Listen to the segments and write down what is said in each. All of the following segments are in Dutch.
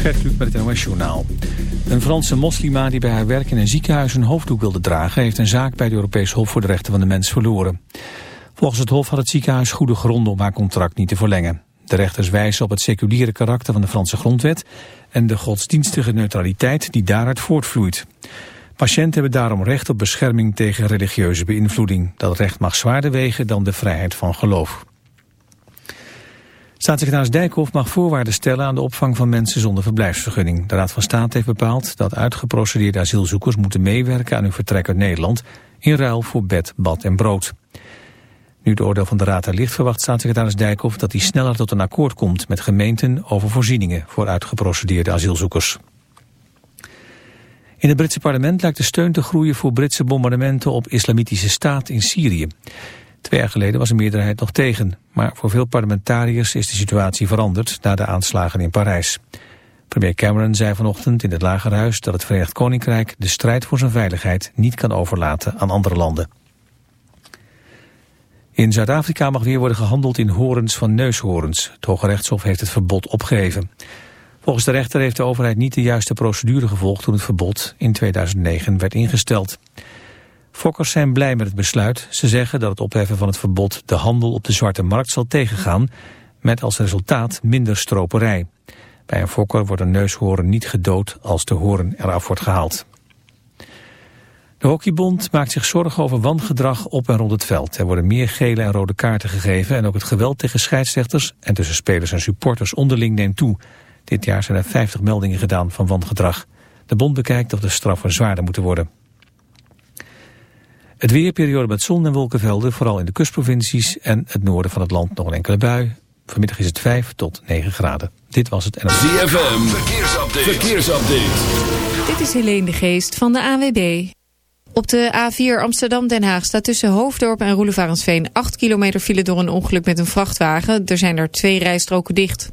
Gert Kluk met het NOS Journaal. Een Franse moslima die bij haar werk in een ziekenhuis een hoofddoek wilde dragen... heeft een zaak bij de Europees Hof voor de Rechten van de Mens verloren. Volgens het Hof had het ziekenhuis goede gronden om haar contract niet te verlengen. De rechters wijzen op het seculiere karakter van de Franse grondwet... en de godsdienstige neutraliteit die daaruit voortvloeit. Patiënten hebben daarom recht op bescherming tegen religieuze beïnvloeding. Dat recht mag zwaarder wegen dan de vrijheid van geloof. Staatssecretaris Dijkhoff mag voorwaarden stellen aan de opvang van mensen zonder verblijfsvergunning. De Raad van State heeft bepaald dat uitgeprocedeerde asielzoekers moeten meewerken aan hun vertrek uit Nederland in ruil voor bed, bad en brood. Nu de oordeel van de Raad er ligt verwacht staatssecretaris Dijkhoff dat hij sneller tot een akkoord komt met gemeenten over voorzieningen voor uitgeprocedeerde asielzoekers. In het Britse parlement lijkt de steun te groeien voor Britse bombardementen op islamitische staat in Syrië. Twee jaar geleden was een meerderheid nog tegen. Maar voor veel parlementariërs is de situatie veranderd na de aanslagen in Parijs. Premier Cameron zei vanochtend in het Lagerhuis dat het Verenigd Koninkrijk de strijd voor zijn veiligheid niet kan overlaten aan andere landen. In Zuid-Afrika mag weer worden gehandeld in horens van neushoorns. Het Hoge Rechtshof heeft het verbod opgegeven. Volgens de rechter heeft de overheid niet de juiste procedure gevolgd toen het verbod in 2009 werd ingesteld. Fokkers zijn blij met het besluit. Ze zeggen dat het opheffen van het verbod de handel op de zwarte markt zal tegengaan, met als resultaat minder stroperij. Bij een fokker wordt een neushoorn niet gedood als de hoorn eraf wordt gehaald. De Hockeybond maakt zich zorgen over wangedrag op en rond het veld. Er worden meer gele en rode kaarten gegeven en ook het geweld tegen scheidsrechters en tussen spelers en supporters onderling neemt toe. Dit jaar zijn er 50 meldingen gedaan van wangedrag. De bond bekijkt of de straffen zwaarder moeten worden. Het weerperiode met zon en wolkenvelden, vooral in de kustprovincies en het noorden van het land nog een enkele bui. Vanmiddag is het 5 tot 9 graden. Dit was het NLV. ZFM, verkeersupdate. verkeersupdate. Dit is Helene de Geest van de AWB. Op de A4 Amsterdam-Den Haag staat tussen Hoofddorp en Roelevarensveen 8 kilometer file door een ongeluk met een vrachtwagen. Er zijn er twee rijstroken dicht.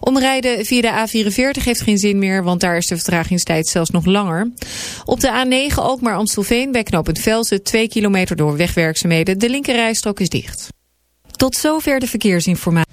Omrijden via de A44 heeft geen zin meer, want daar is de vertragingstijd zelfs nog langer. Op de A9 Alkmaar-Amstelveen bij knooppunt Velzen 2 kilometer door wegwerkzaamheden. De linker rijstrook is dicht. Tot zover de verkeersinformatie.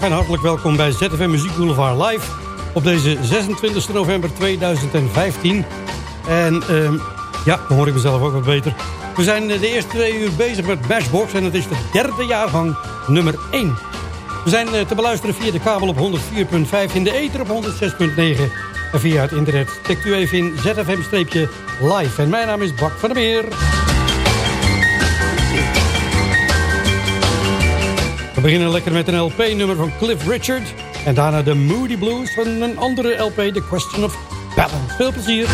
En hartelijk welkom bij ZFM Muziek Boulevard Live op deze 26 november 2015. En ehm, ja, dan hoor ik mezelf ook wat beter. We zijn eh, de eerste twee uur bezig met Bashbox en het is de derde jaargang nummer 1. We zijn eh, te beluisteren via de kabel op 104.5, in de ether op 106.9 en via het internet. Tikt u even in ZFM-live. En mijn naam is Bak van der Meer. Beginnen lekker met een LP-nummer van Cliff Richard. En daarna de Moody Blues van een andere LP, The Question of Balance. Veel plezier.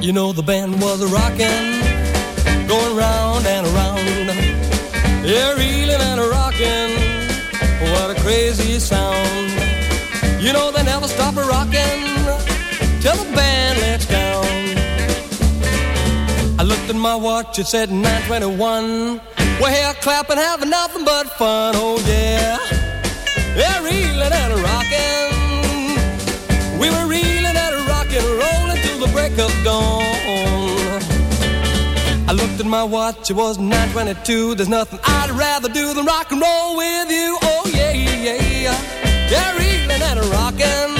You know the band was rocking, going round and around. Crazy sound. You know they never stop a rocking till the band lets down. I looked at my watch, it said 921. We're here clapping, having nothing but fun, oh yeah. Yeah, reeling and rocking. We were reeling and rocking, rolling till the break of dawn. I looked at my watch, it was 922. There's nothing I'd rather do than rock and roll with you. Oh, yeah, they're reeling and rocking.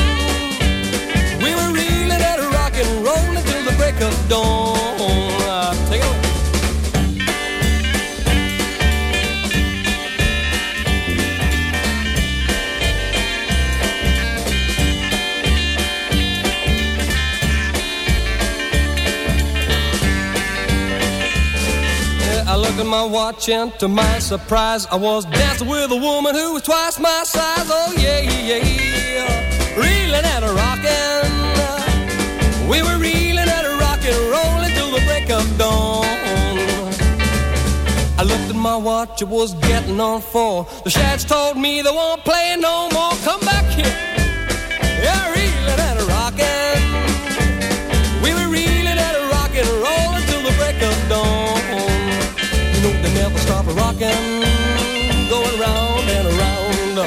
Watch to my surprise, I was dancing with a woman who was twice my size. Oh yeah, yeah, yeah. Reeling and a rocking. We were reeling and a rocking, rolling till the break of dawn. I looked at my watch, it was getting on four. The Shads told me they won't play no more. Come back here. Stop a rocking, going round and around.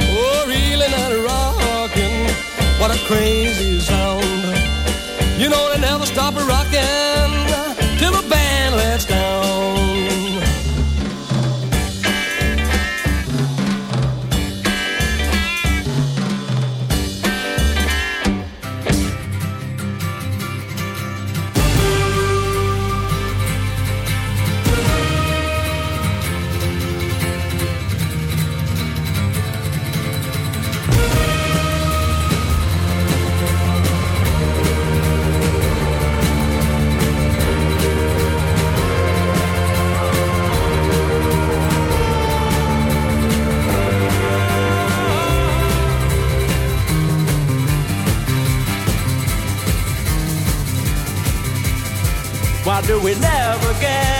Oh, reeling and rocking, what a crazy sound. You know they never stop a rocking Why do we never get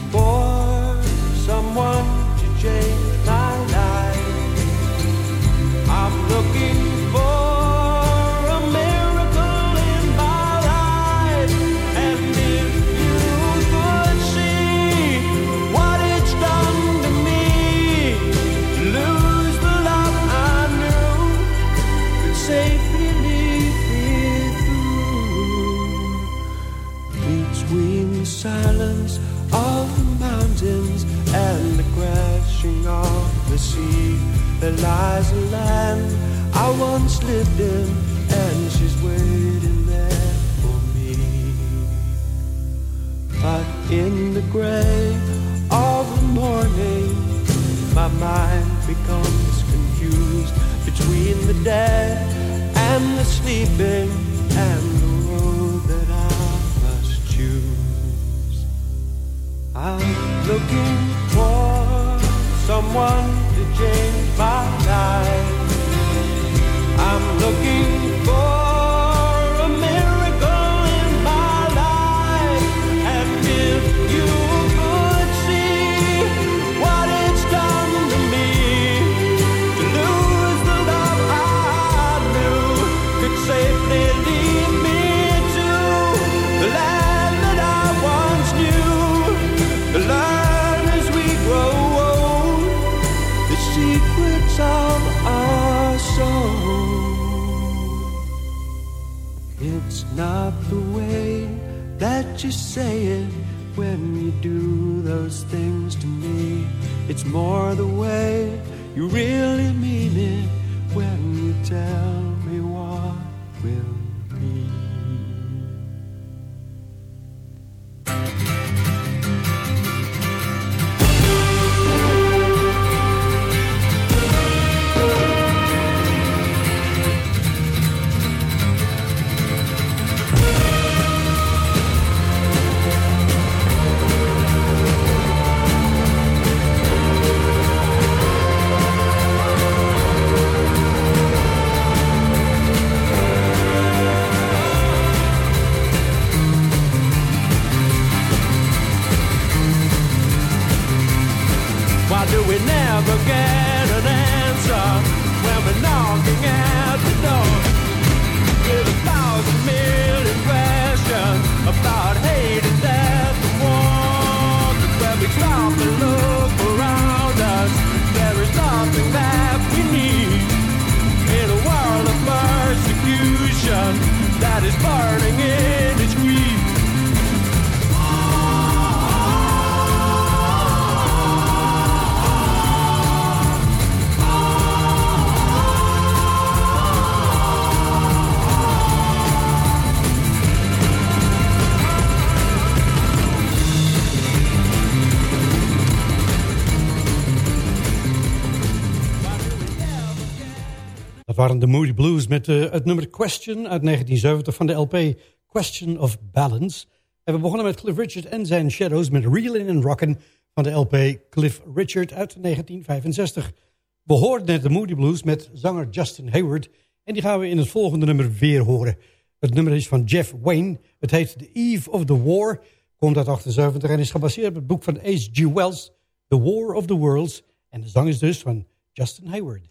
met eh, het nummer Question uit 1970 van de LP Question of Balance. En we begonnen met Cliff Richard en zijn Shadows met Reelin' and Rockin' van de LP Cliff Richard uit 1965. We hoorden net de Moody Blues met zanger Justin Hayward en die gaan we in het volgende nummer weer horen. Het nummer is van Jeff Wayne. Het heet The Eve of the War, komt uit 78 en is gebaseerd op het boek van H.G. Wells, The War of the Worlds. En de zang is dus van Justin Hayward.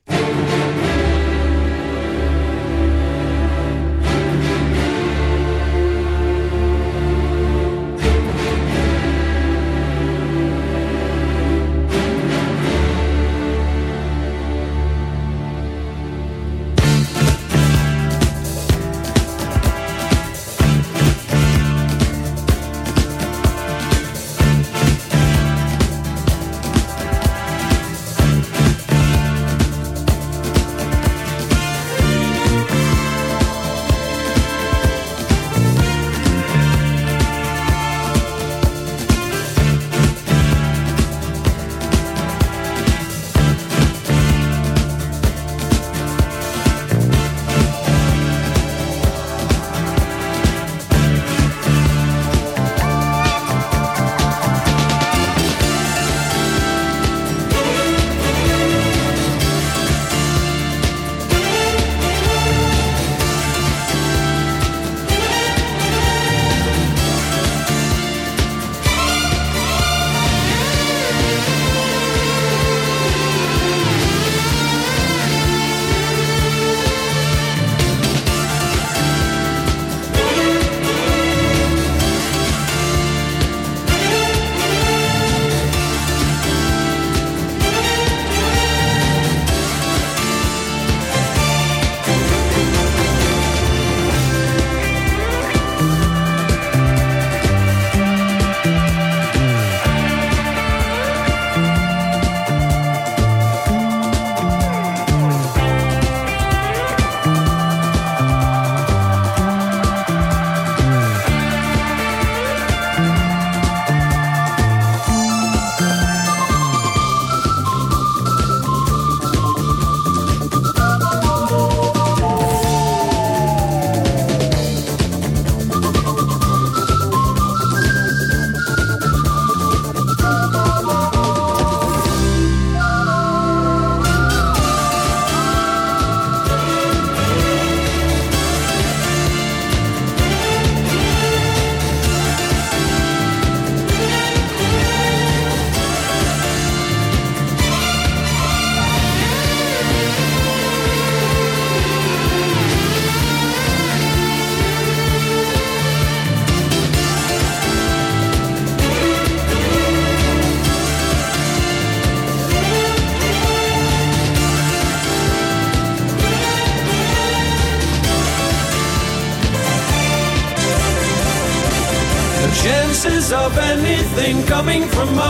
Coming from Mars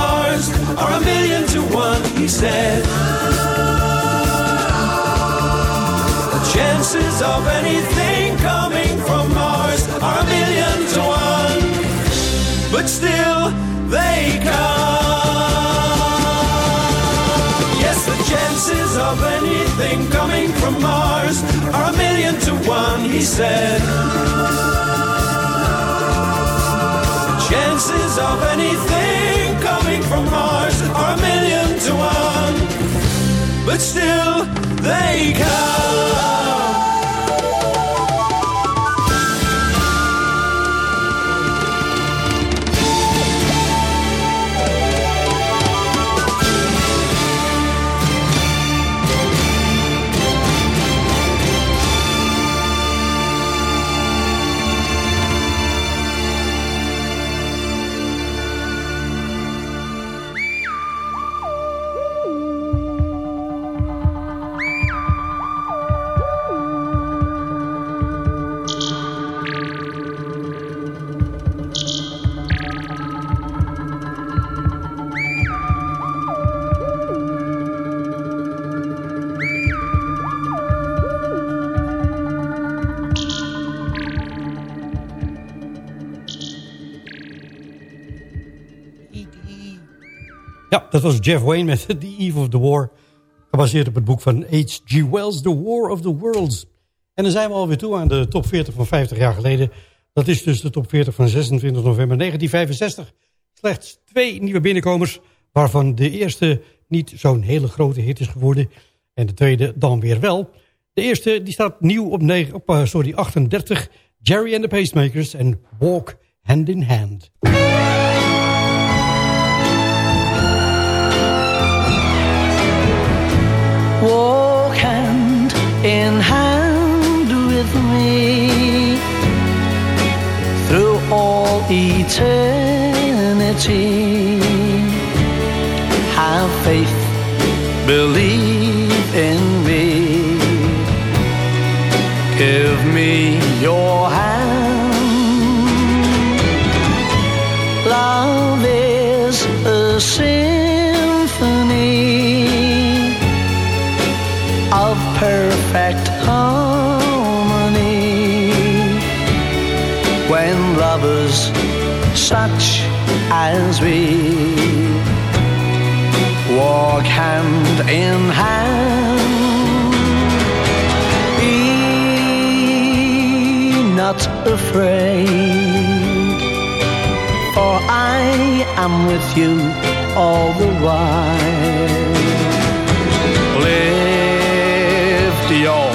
dat was Jeff Wayne met The Eve of the War. Gebaseerd op het boek van H.G. Wells, The War of the Worlds. En dan zijn we alweer toe aan de top 40 van 50 jaar geleden. Dat is dus de top 40 van 26 november 1965. Slechts twee nieuwe binnenkomers, waarvan de eerste niet zo'n hele grote hit is geworden. En de tweede dan weer wel. De eerste die staat nieuw op, 9, op uh, sorry, 38. Jerry and the Pacemakers en Walk Hand in Hand. Walk hand in hand with me through all eternity. Have faith, believe in me. Give me your hand. Love is a symphony perfect harmony. When lovers such as we walk hand in hand be not afraid for I am with you all the while y'all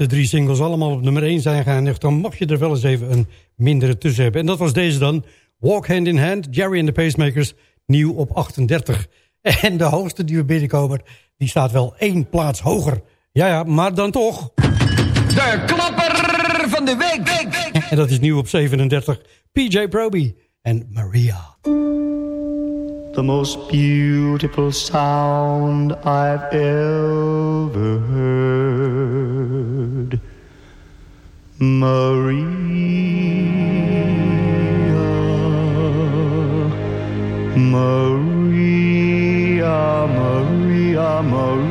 eerste drie singles allemaal op nummer 1 zijn geëindigd... dan mag je er wel eens even een mindere tussen hebben. En dat was deze dan. Walk Hand in Hand, Jerry and the Pacemakers, nieuw op 38. En de hoogste die we binnenkomen, die staat wel één plaats hoger. Ja, ja, maar dan toch. De klapper van de week. En dat is nieuw op 37. PJ Proby en Maria. The most beautiful sound I've ever heard. Maria, Maria, Maria, Maria.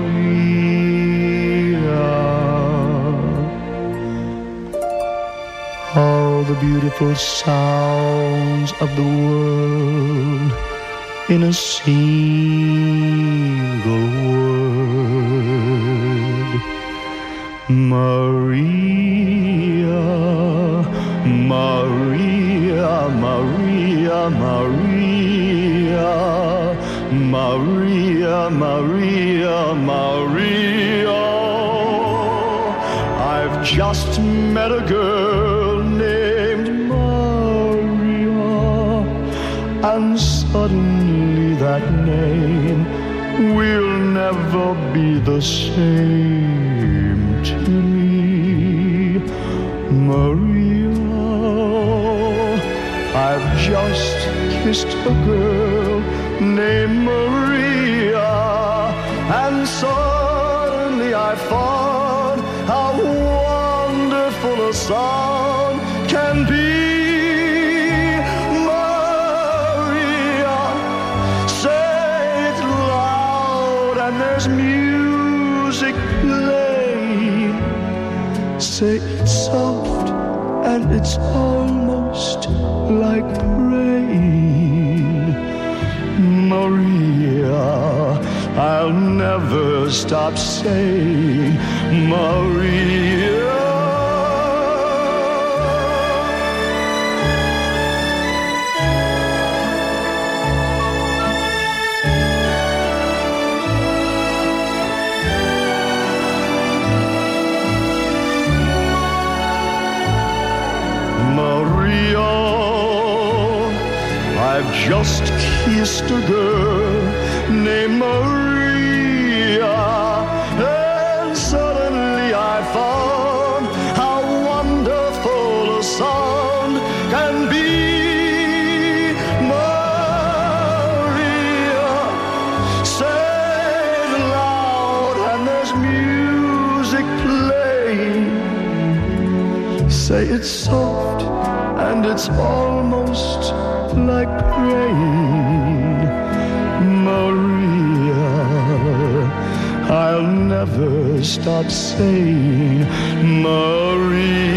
All the beautiful sounds of the world in a single word. Maria. Maria, Maria, Maria, Maria, Maria, Maria. I've just met a girl named Maria, and suddenly that name will never be the same Maria, I've just kissed a girl named Maria, and suddenly I found how wonderful a song can be. Maria, say it loud, and there's music playing. Say and it's almost like rain. Maria, I'll never stop saying Maria. Maria, just kissed a girl named Maria, and suddenly I found how wonderful a sound can be. Maria, say it loud, and there's music playing. Say it's soft and it's almost like never stop saying Maria.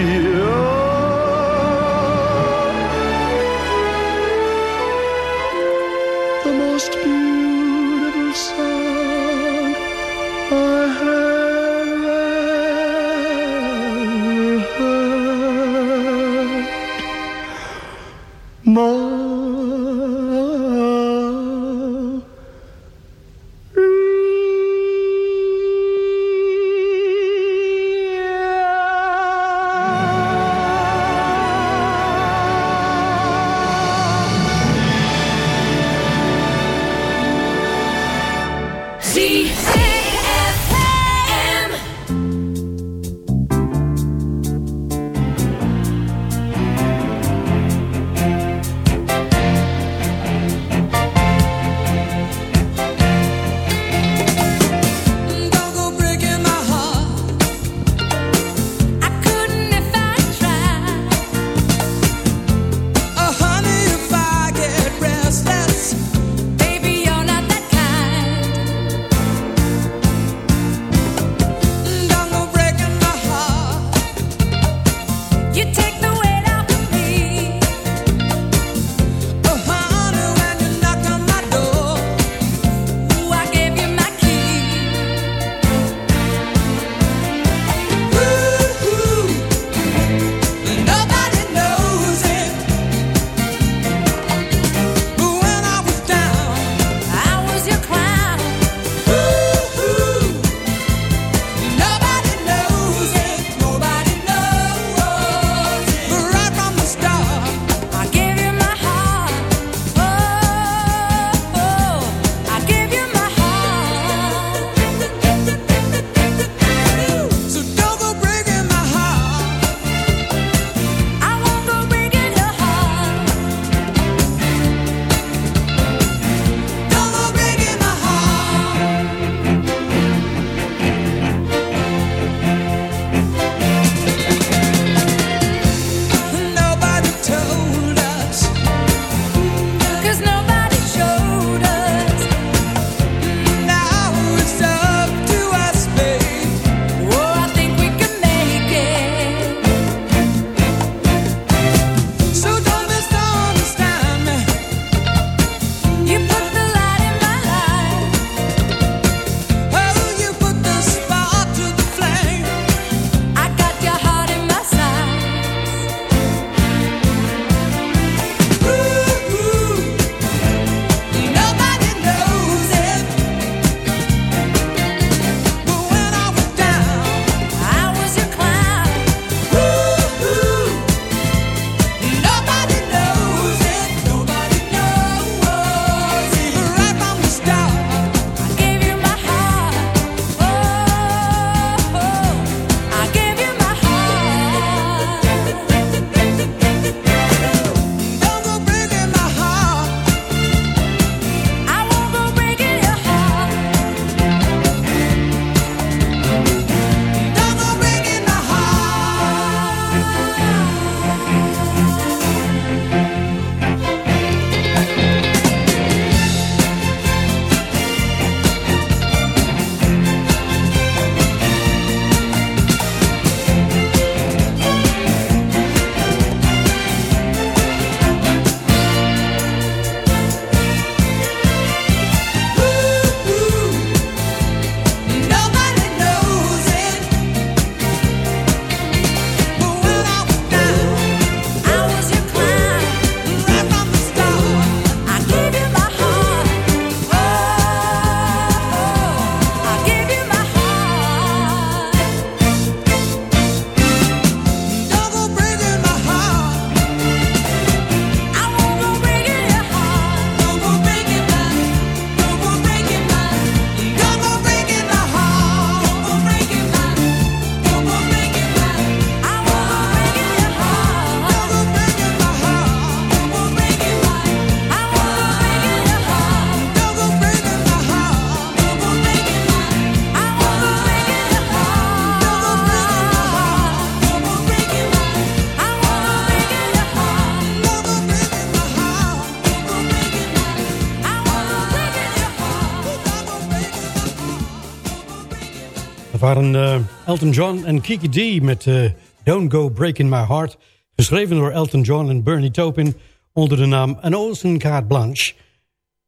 Waren uh, Elton John en Kiki D met uh, Don't Go Breaking My Heart. Geschreven door Elton John en Bernie Taupin onder de naam An Ocean Carte Blanche.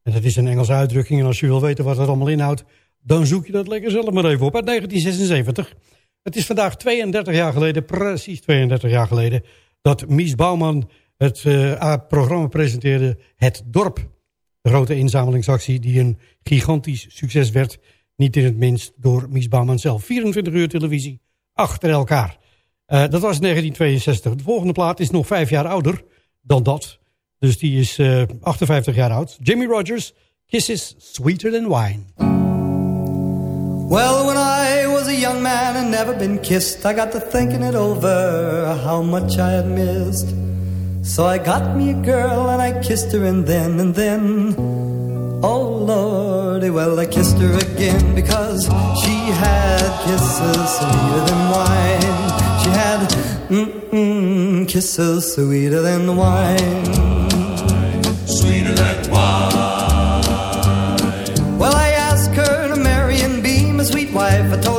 En dat is een Engelse uitdrukking en als je wil weten wat dat allemaal inhoudt... dan zoek je dat lekker zelf maar even op uit 1976. Het is vandaag 32 jaar geleden, precies 32 jaar geleden... dat Mies Bouwman het uh, programma presenteerde Het Dorp. De grote inzamelingsactie die een gigantisch succes werd... niet in het minst door Mies Bouwman zelf. 24 uur televisie achter elkaar. Uh, dat was 1962. De volgende plaat is nog vijf jaar ouder dan dat. Dus die is uh, 58 jaar oud. Jimmy Rogers, Kisses Sweeter Than Wine. Well, when I was a young man and never been kissed, I got to thinking it over, how much I had missed. So I got me a girl and I kissed her and then, and then, oh lordy, well I kissed her again because she had kisses sweeter than wine. She had mm-mm, kisses sweeter than wine. Sweeter than wine. Well, I asked her to marry and be my sweet wife. I told her we'd be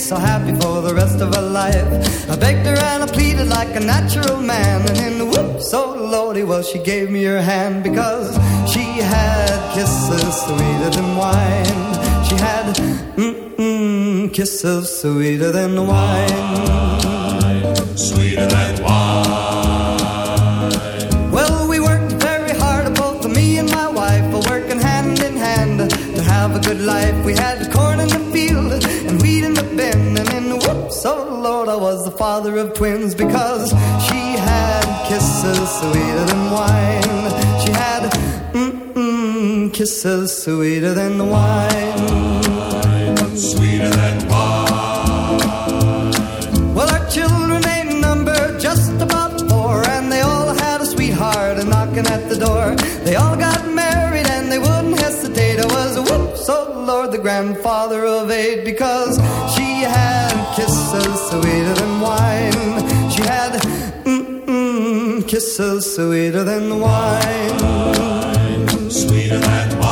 so happy for the rest of her life. I begged her and I pleaded like a natural man. And in the whoops, oh lordy, well, she gave me her hand because she had kisses sweeter than wine. She had mm-mm, kisses sweeter than wine. Sweeter than wine. Of twins because she had kisses sweeter than wine. She had mm-mm, kisses sweeter than the wine. Sweeter than wine. Well, our children ain't numbered just about four, and they all had a sweetheart and knocking at the door. They all got married and they wouldn't hesitate. I was a whoops, oh Lord, the grandfather of eight, because she had kisses sweeter than wine. She had mm-mm, kisses sweeter than wine. Sweeter than wine.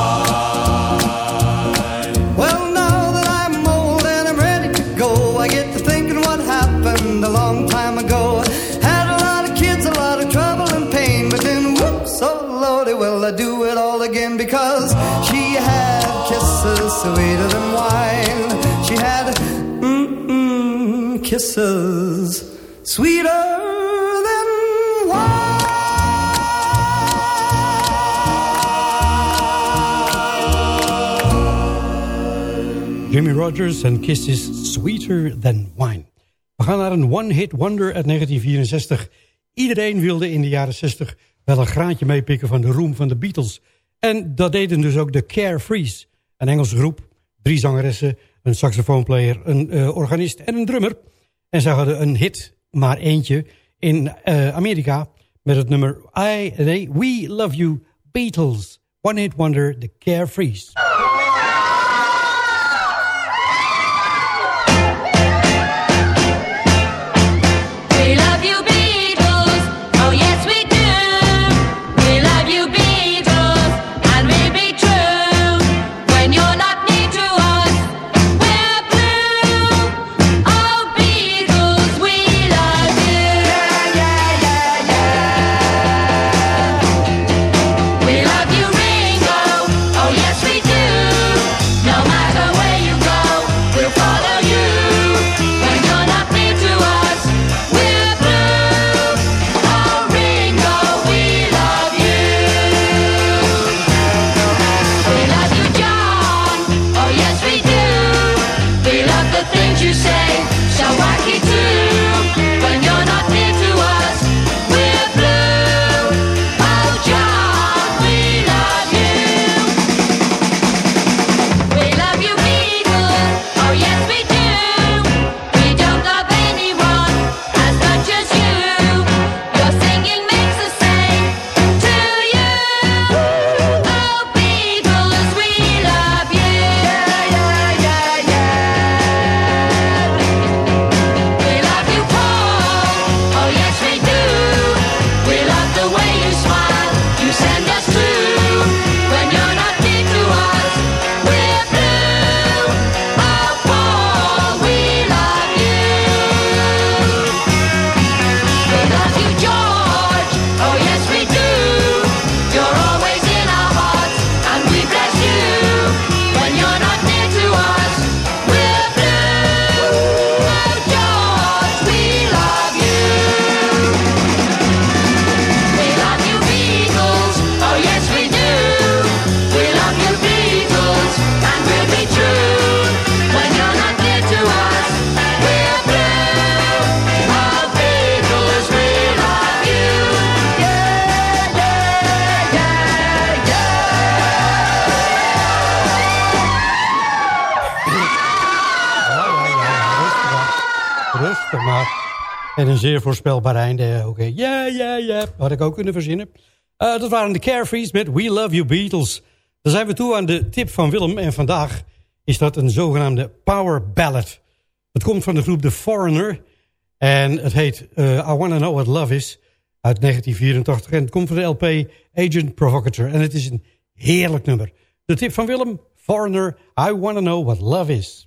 Rogers en Kisses Sweeter Than Wine. We gaan naar een one-hit wonder uit 1964. Iedereen wilde in de jaren 60 wel een graantje meepikken van de roem van de Beatles. En dat deden dus ook de Carefrees. Een Engelse groep, drie zangeressen, een saxofoonplayer, een uh, organist en een drummer. En ze hadden een hit, maar eentje, in uh, Amerika met het nummer I, nee, We Love You Beatles. One Hit Wonder, de Carefrees. Zeer voorspelbaar einde. Oké, ja, ja, ja. Had ik ook kunnen verzinnen. Eh, dat waren de Carefrees met We Love You Beatles. Dan zijn we toe aan de tip van Willem. En vandaag is dat een zogenaamde power ballad. Het komt van de groep The Foreigner. En het heet uh, I Wanna Know What Love Is uit 1984. En het komt van de LP Agent Provocateur. En het is een heerlijk nummer. De tip van Willem, Foreigner, I Wanna Know What Love Is.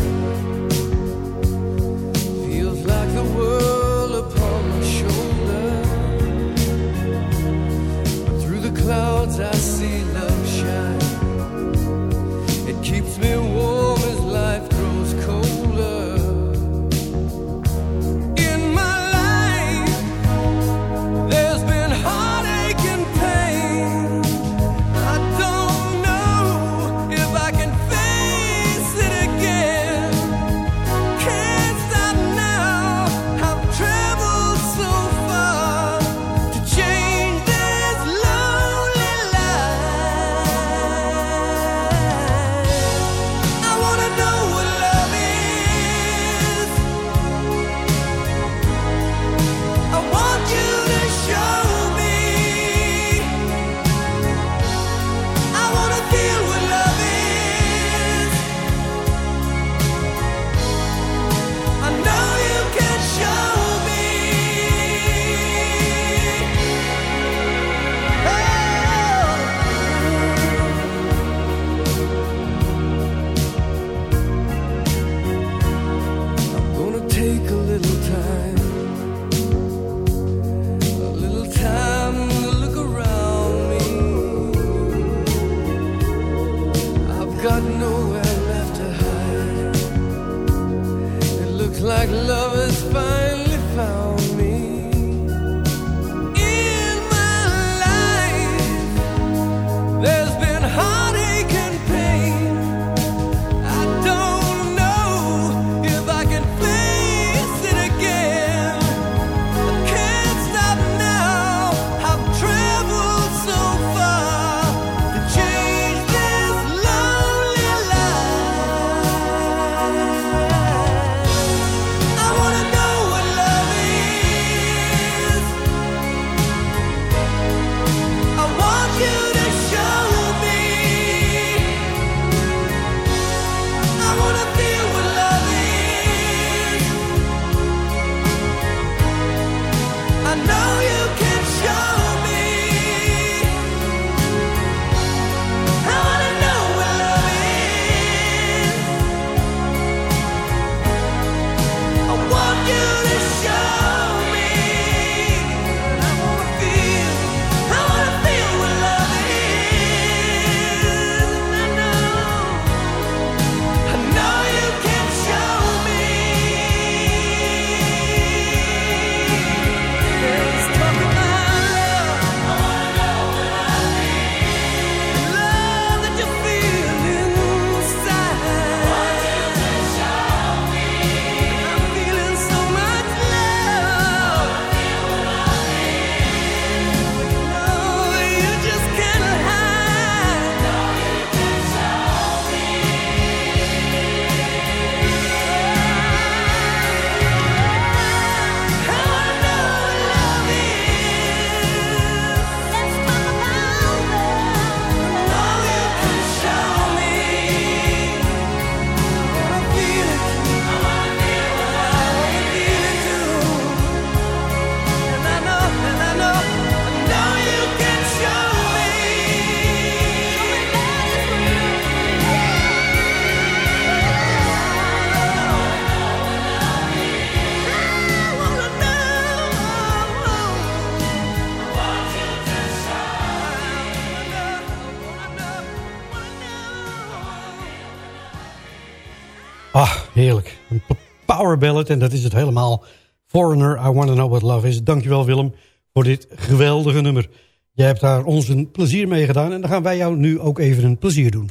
heerlijk. Een power ballad en dat is het helemaal. Foreigner, I Wanna Know What Love Is. Dankjewel Willem voor dit geweldige nummer. Jij hebt daar ons een plezier mee gedaan en dan gaan wij jou nu ook even een plezier doen.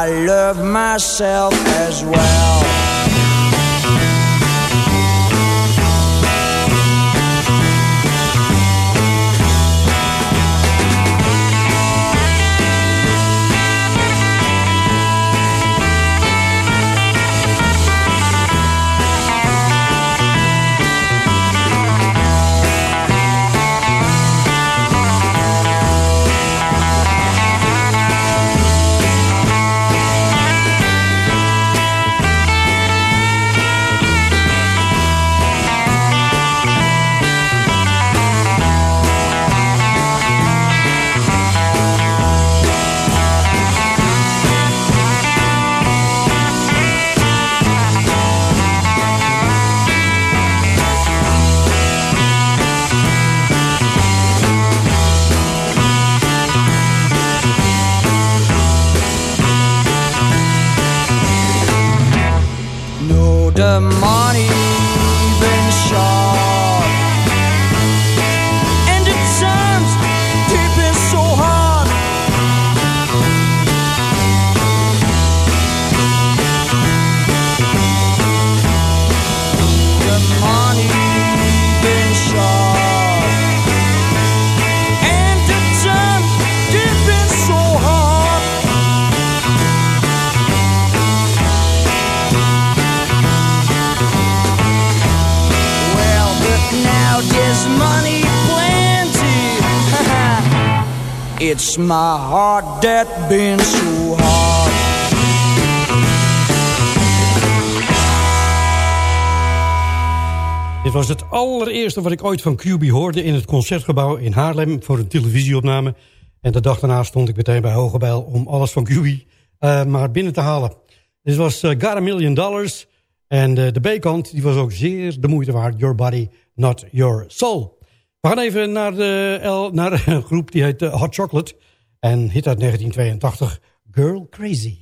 I love myself as well. My heart that been so hard. Dit was het allereerste wat ik ooit van QB hoorde in het Concertgebouw in Haarlem voor een televisieopname. En de dag daarna stond ik meteen bij Hogebijl om alles van QB eh, maar binnen te halen. Dit was eh, Got a Million Dollars. En eh, de B-kant was ook zeer de moeite waard. Your Body, Not Your Soul. We gaan even naar, de, L, naar een groep die heet Hot Chocolate. En hit uit 1982, Girl Crazy.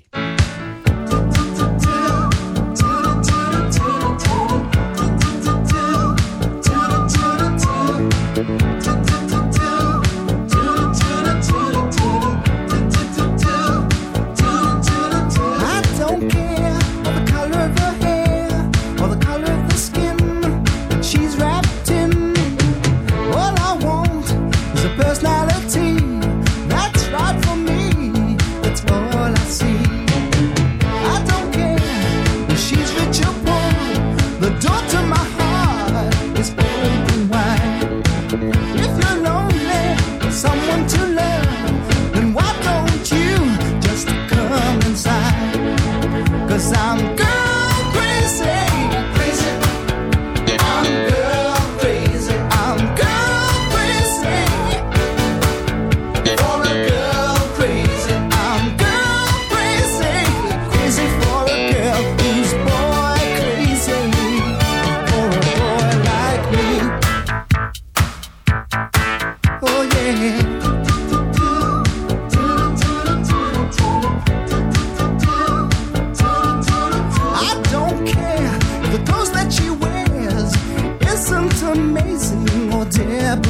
amazing, oh dear.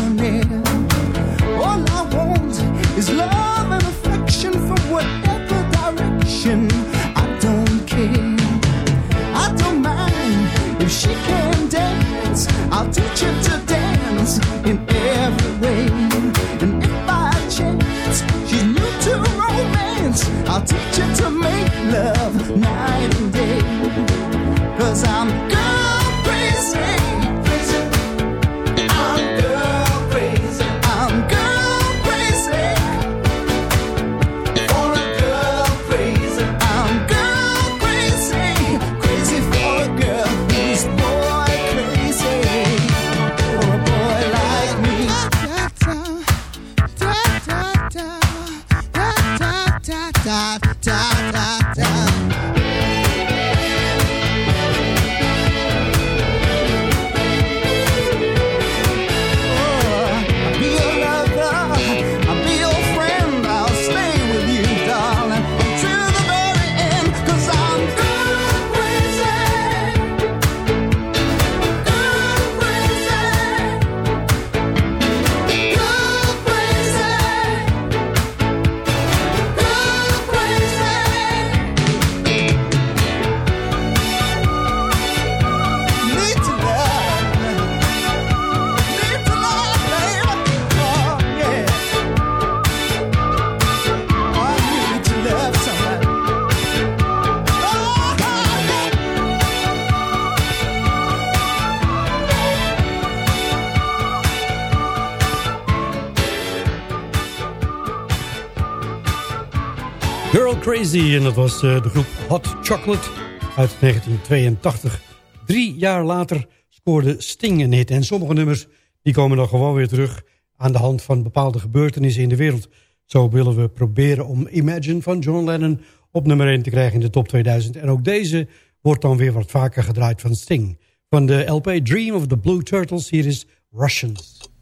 Girl Crazy. En dat was eh, de groep Hot Chocolate uit 1982. Drie jaar later scoorde Sting een hit. En sommige nummers die komen dan gewoon weer terug... aan de hand van bepaalde gebeurtenissen in de wereld. Zo willen we proberen om Imagine van John Lennon... op nummer 1 te krijgen in de top 2000. En ook deze wordt dan weer wat vaker gedraaid van Sting. Van de LP Dream of the Blue Turtles, hier is Russians.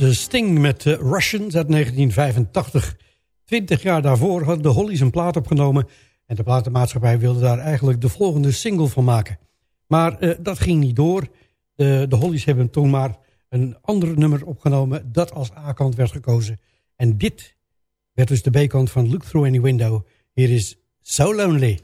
De Sting met eh, Russians uit 1985. Twintig jaar daarvoor hadden de Hollies een plaat opgenomen... en de platenmaatschappij wilde daar eigenlijk de volgende single van maken. Maar eh, dat ging niet door. De, de Hollies hebben toen maar een ander nummer opgenomen... dat als A-kant werd gekozen. En dit werd dus de B-kant van Look Through Any Window. Hier is So Lonely.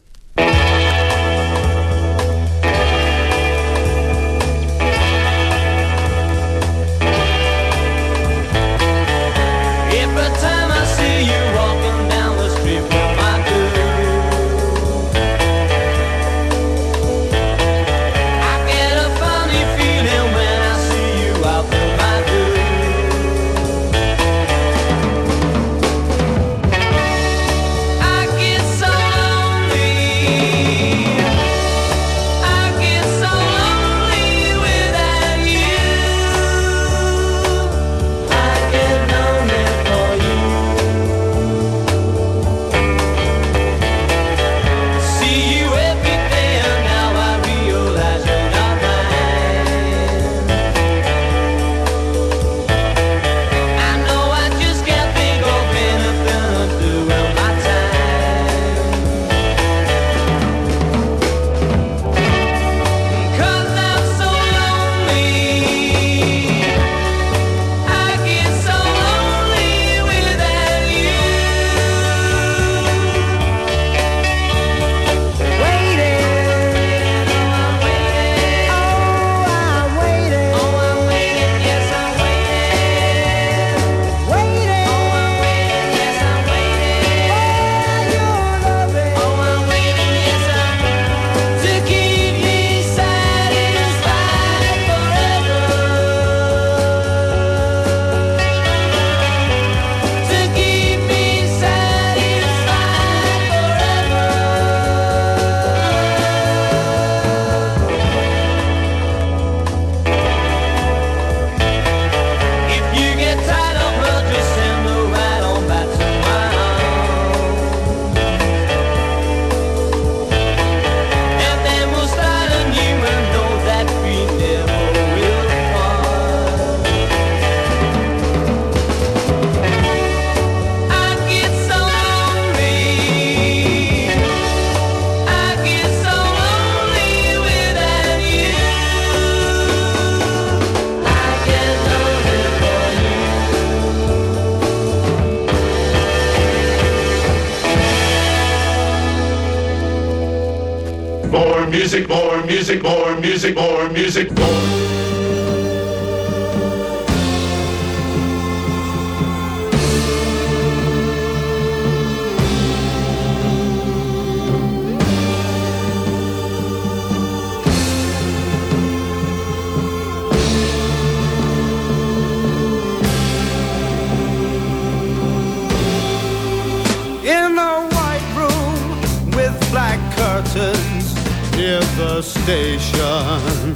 Station.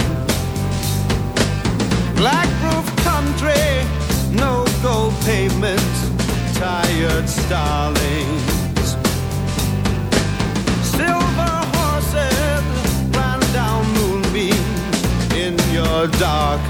Black roof country, no gold pavement, tired starlings. Silver horses ran down moonbeams in your dark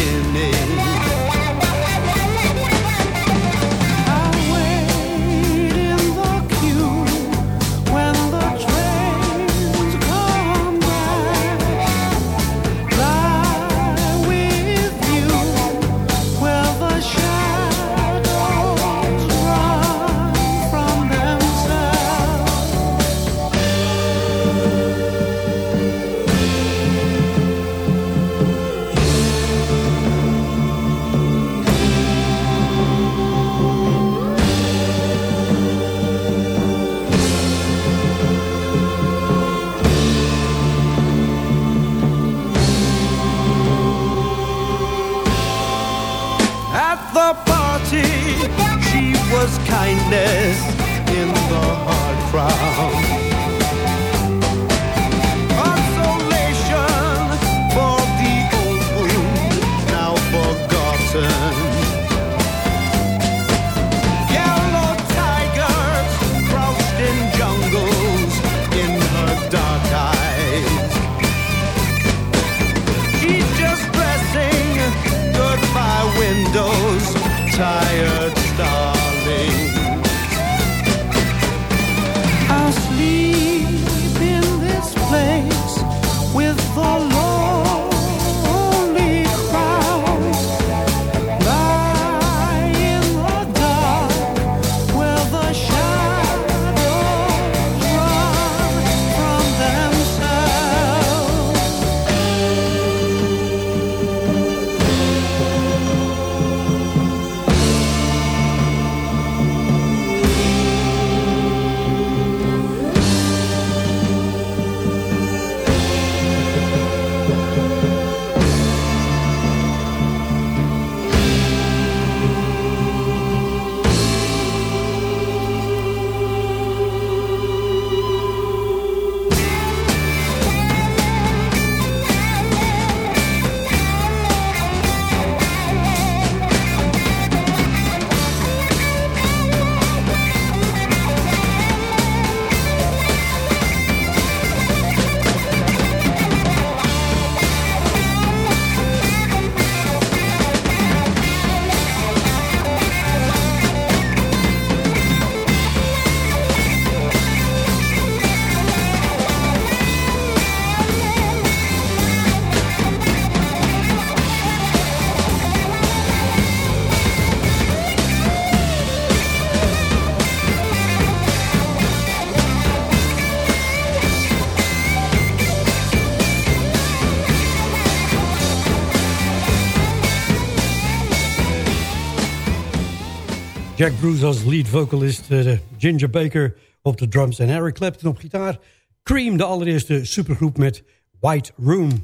Jack Bruce als lead vocalist, eh, Ginger Baker op de drums en Eric Clapton op gitaar. Cream, de allereerste supergroep met White Room.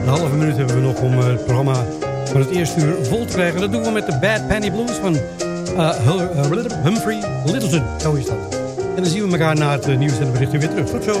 Een halve minuut hebben we nog om eh, het programma van het eerste uur vol te krijgen. Dat doen we met de Bad Penny Blues van eh, Humphrey Littleton. Zo is dat. En dan zien we elkaar na het nieuws en de berichten weer terug. Tot zo.